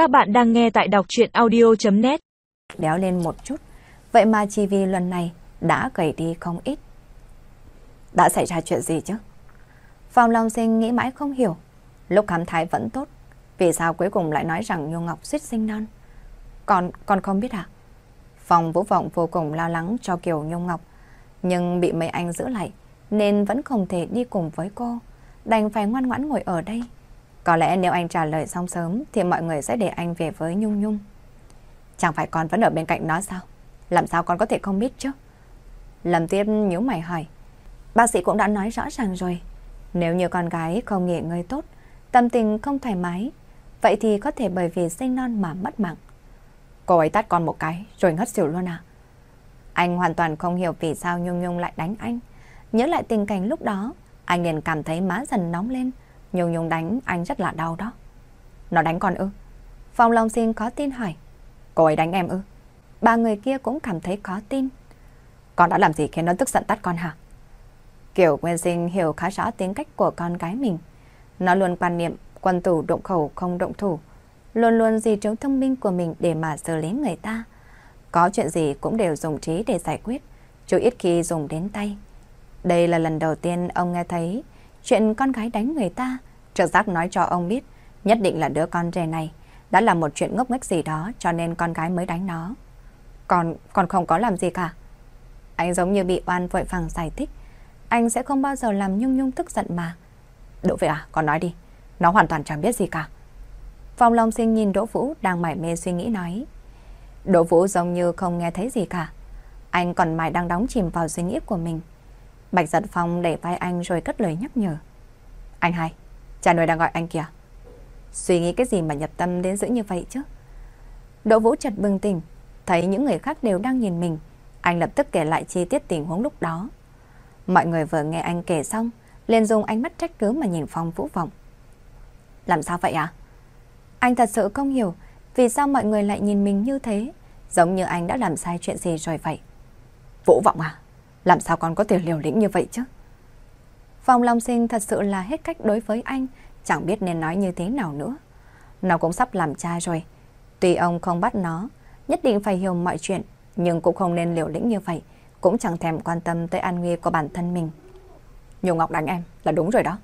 Các bạn đang nghe tại đọc chuyện audio.net Đéo lên một chút, vậy mà chỉ vì lần này đã gầy đi không ít. Đã xảy ra chuyện gì chứ? Phòng Long Sinh nghĩ mãi không hiểu. Lúc khám thái vẫn tốt, vì sao cuối cùng lại nói rằng Nhung Ngọc suýt sinh non? Còn, còn không biết à? Phòng Vũ Vọng vô cùng lo lắng cho Kiều Nhung Ngọc, nhưng bị mấy anh giữ lại, nên vẫn không thể đi cùng với cô, đành phải ngoan ngoãn ngồi ở đây. Có lẽ nếu anh trả lời xong sớm thì mọi người sẽ để anh về với Nhung Nhung. Chẳng phải con vẫn ở bên cạnh nó sao? Làm sao con có thể không biết chứ? Lâm Tiết nhíu mày hỏi. Bác sĩ cũng đã nói rõ ràng rồi. Nếu như con gái không nghỉ ngơi tốt, tâm tình không thoải mái, vậy thì có thể bởi vì sinh non mà mất mạng. Cô ấy tát con một cái rồi ngất xỉu luôn à? Anh hoàn toàn không hiểu vì sao Nhung Nhung lại đánh anh. Nhớ lại tình cảnh lúc đó, anh liền cảm thấy má dần nóng lên. Nhung Nhung đánh anh rất là đau đó. Nó đánh con ư? Phong Long Sinh có tin hỏi. Cô ấy đánh em ư? Ba người kia cũng cảm thấy có tin. Con đã làm gì khiến nó tức giận tắt con hả? Kiểu Nguyên Sinh hiểu khá rõ tính cách của con gái mình. Nó luôn quan niệm quân tử động khẩu không động thủ. Luôn luôn gì trống thông minh của mình để mà xử lý người ta. Có chuyện gì cũng đều dùng trí để giải quyết, chứ ít khi dùng đến tay. Đây là lần đầu tiên ông nghe thấy chuyện con gái đánh người ta. Trực giác nói cho ông biết, nhất định là đứa con rể này đã làm một chuyện ngốc nghếch gì đó cho nên con gái mới đánh nó. Còn, còn không có làm gì cả. Anh giống như bị oan vội vàng giải thích. Anh sẽ không bao giờ làm Nhung Nhung tức giận mà. Đỗ vậy à, con nói đi. Nó hoàn toàn chẳng biết gì cả. Phong Long Sinh nhìn Đỗ Vũ đang mải mê suy nghĩ nói. Đỗ Vũ giống như không nghe thấy gì cả. Anh còn mãi đang đóng chìm vào suy nghĩ của mình. Bạch giật Phong đẩy vai anh rồi cất lời nhắc nhở. Anh hai, cha nuôi đang gọi anh kìa. Suy nghĩ cái gì mà nhập tâm đến dữ như vậy chứ? Đỗ Vũ chợt bừng tỉnh, thấy những người khác đều đang nhìn mình. Anh lập tức kể lại chi tiết tình huống lúc đó. Mọi người vừa nghe anh kể xong, liền dùng ánh mắt trách cứ mà nhìn Phong Vũ Vọng. Làm sao vậy à? Anh thật sự không hiểu vì sao mọi người lại nhìn mình như thế, giống như anh đã làm sai chuyện gì rồi vậy. Vũ Vọng à, làm sao con có thể liều lĩnh như vậy chứ? Phong Long Sinh thật sự là hết cách đối với anh, chẳng biết nên nói như thế nào nữa. Nó cũng sắp làm cha rồi. Tuy ông không bắt nó, nhất định phải hiểu mọi chuyện, nhưng cũng không nên liều lĩnh như vậy, cũng chẳng thèm quan tâm tới an nguy của bản thân mình. Nhung Ngọc đánh em là đúng rồi đó.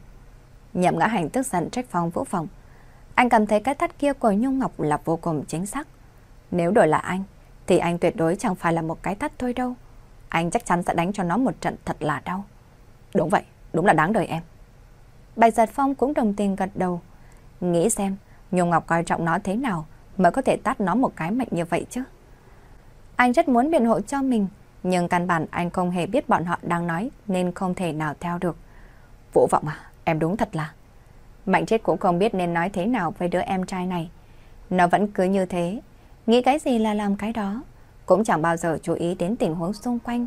Nhậm ngã hành tức giận trách Phong Vũ Phòng. Anh cảm thấy cái thắt kia của Nhung Ngọc là vô cùng chính xác. Nếu đổi là anh, thì anh tuyệt đối chẳng phải là một cái thắt thôi đâu. Anh chắc chắn sẽ đánh cho nó một trận thật là đau. Đúng vậy, đúng là đáng đời em. Bạch Giật Phong cũng đồng tình gật đầu. Nghĩ xem, Nhung Ngọc coi trọng nó thế nào mới có thể tát nó một cái mạnh như vậy chứ. Anh rất muốn biện hộ cho mình, nhưng căn bản anh không hề biết bọn họ đang nói nên không thể nào theo được. Vũ vọng à, em đúng thật là... Mạnh chết cũng không biết nên nói thế nào với đứa em trai này. Nó vẫn cứ như thế, nghĩ cái gì là làm cái đó, cũng chẳng bao giờ chú ý đến tình huống xung quanh.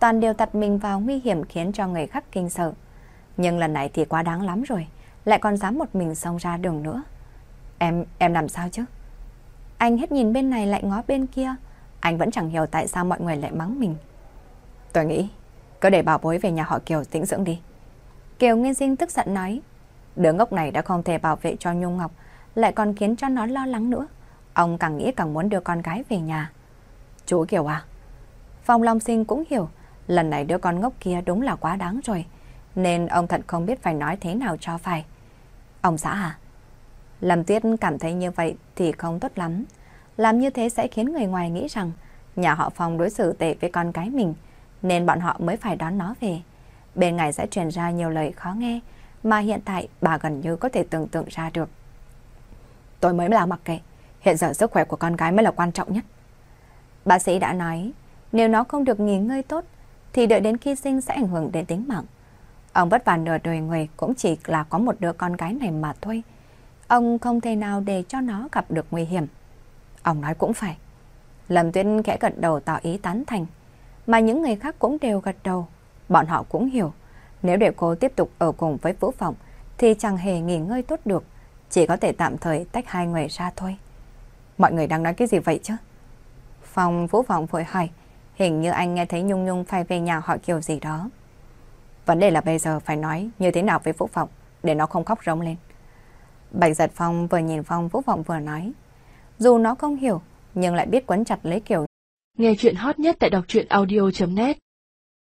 Toàn đều đặt mình vào nguy hiểm khiến cho người khác kinh sợ. Nhưng lần này thì quá đáng lắm rồi, lại còn dám một mình xông ra đường nữa. Em, em làm sao chứ? Anh hết nhìn bên này lại ngó bên kia, anh vẫn chẳng hiểu tại sao mọi người lại mắng mình. Tôi nghĩ, cứ để bảo bối về nhà họ Kiều tĩnh dưỡng đi. Kiều Nguyên Sinh tức giận nói, đứa ngốc này đã không thể bảo vệ cho Nhung Ngọc, lại còn khiến cho nó lo lắng nữa. Ông càng nghĩ càng muốn đưa con gái về nhà. Chú Kiều à? Phong Long Sinh cũng hiểu, lần này đứa con ngốc kia đúng là quá đáng rồi, nên ông thật không biết phải nói thế nào cho phải. Ông xã à? Lâm Tuyết cảm thấy như vậy thì không tốt lắm. Làm như thế sẽ khiến người ngoài nghĩ rằng nhà họ Phong đối xử tệ với con cái mình, nên bọn họ mới phải đón nó về. Bên ngoài sẽ truyền ra nhiều lời khó nghe, mà hiện tại bà gần như có thể tưởng tượng ra được. Tôi mới là mặc kệ, hiện giờ sức khỏe của con gái mới là quan trọng nhất. Bác sĩ đã nói, nếu nó không được nghỉ ngơi tốt, thì đợi đến khi sinh sẽ ảnh hưởng đến tính mạng. Ông vất vả nửa đời người cũng chỉ là có một đứa con gái này mà thôi. Ông không thể nào để cho nó gặp được nguy hiểm. Ông nói cũng phải. Lâm Tuyên khẽ gật đầu tỏ ý tán thành. Mà những người khác cũng đều gật đầu. Bọn họ cũng hiểu. Nếu để cô tiếp tục ở cùng với Vũ Phỏng thì chẳng hề nghỉ ngơi tốt được. Chỉ có thể tạm thời tách hai người ra thôi. Mọi người đang nói cái gì vậy chứ? Phòng Vũ vọng vội hỏi. Hình như anh nghe thấy Nhung Nhung phải về nhà hỏi kiểu gì đó. Vấn đề là bây giờ phải nói như thế nào với Vũ vọng để nó không khóc rống lên. Bạch giật Phong vừa nhìn Phong Vũ Vọng vừa nói. Dù nó không hiểu, nhưng lại biết quấn chặt lấy kiểu. Nghe chuyện hot nhất tại đọc truyện audio.net